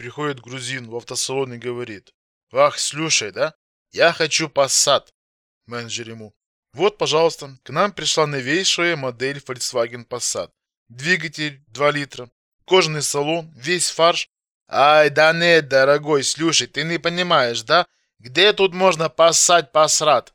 приходит грузин в автосалон и говорит. «Ах, слушай, да? Я хочу Passat». Менеджер ему. «Вот, пожалуйста, к нам пришла новейшая модель Volkswagen Passat. Двигатель 2 литра, кожаный салон, весь фарш. Ай, да нет, дорогой, слушай, ты не понимаешь, да? Где тут можно поссать посрат?